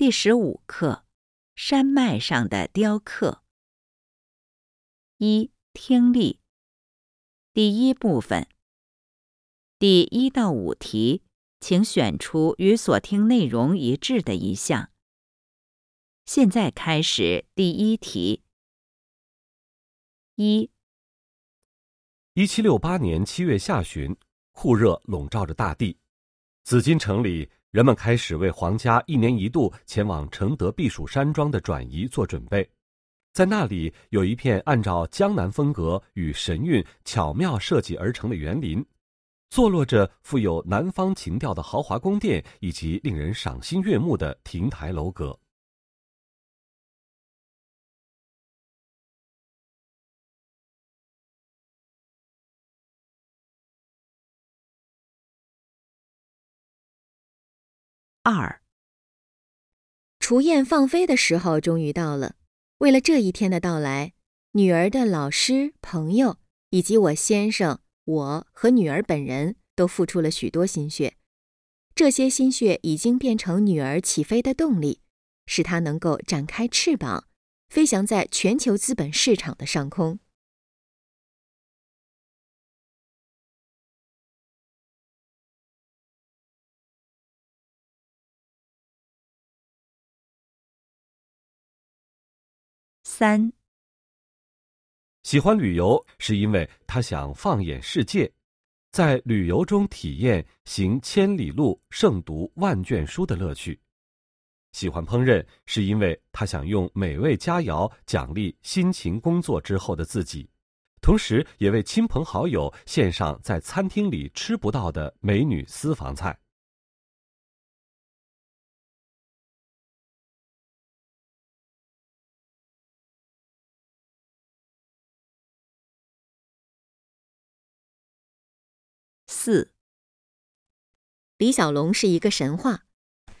第十五课：山脉上的雕刻。一、听力。第一部分。第一到五题，请选出与所听内容一致的一项。现在开始第一题。一、一七六八年七月下旬，酷热笼罩着大地，紫禁城里。人们开始为皇家一年一度前往承德避暑山庄的转移做准备，在那里有一片按照江南风格与神韵巧妙设计而成的园林，坐落着富有南方情调的豪华宫殿以及令人赏心悦目的亭台楼阁。二，雏燕放飞的时候终于到了。为了这一天的到来，女儿的老师、朋友以及我先生、我和女儿本人都付出了许多心血。这些心血已经变成女儿起飞的动力，使她能够展开翅膀，飞翔在全球资本市场的上空。三，喜欢旅游是因为他想放眼世界，在旅游中体验行千里路胜读万卷书的乐趣。喜欢烹饪是因为他想用美味佳肴奖励辛勤工作之后的自己，同时也为亲朋好友献上在餐厅里吃不到的美女私房菜。四，李小龙是一个神话，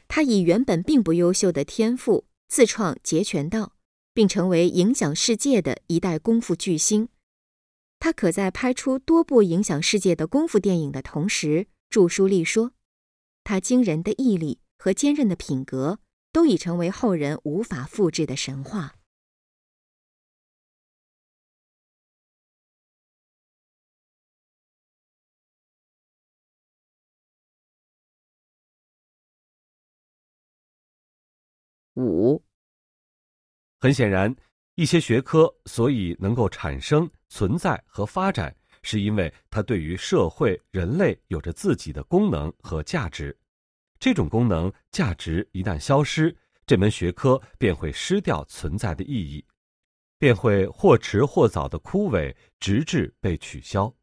他以原本并不优秀的天赋自创截拳道，并成为影响世界的一代功夫巨星。他可在拍出多部影响世界的功夫电影的同时著书立说，他惊人的毅力和坚韧的品格都已成为后人无法复制的神话。五，很显然，一些学科所以能够产生、存在和发展，是因为它对于社会、人类有着自己的功能和价值。这种功能、价值一旦消失，这门学科便会失掉存在的意义，便会或迟或早的枯萎，直至被取消。